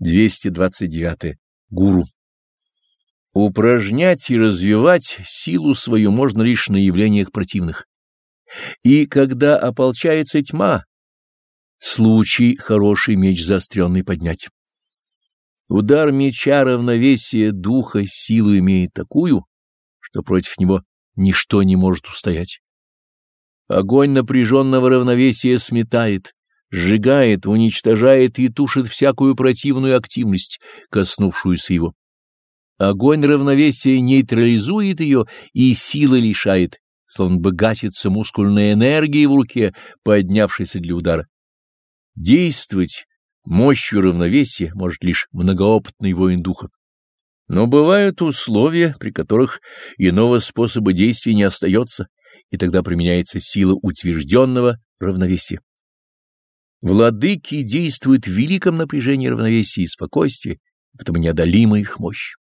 229. Гуру. Упражнять и развивать силу свою можно лишь на явлениях противных. И когда ополчается тьма, случай хороший меч заостренный поднять. Удар меча равновесия духа силу имеет такую, что против него ничто не может устоять. Огонь напряженного равновесия сметает, сжигает, уничтожает и тушит всякую противную активность, коснувшуюся его. Огонь равновесия нейтрализует ее и силы лишает, словно бы гасится мускульная энергия в руке, поднявшейся для удара. Действовать мощью равновесия может лишь многоопытный воин духа. Но бывают условия, при которых иного способа действия не остается, и тогда применяется сила утвержденного равновесия. Владыки действуют в великом напряжении равновесия и спокойствия, потому неодолима их мощь.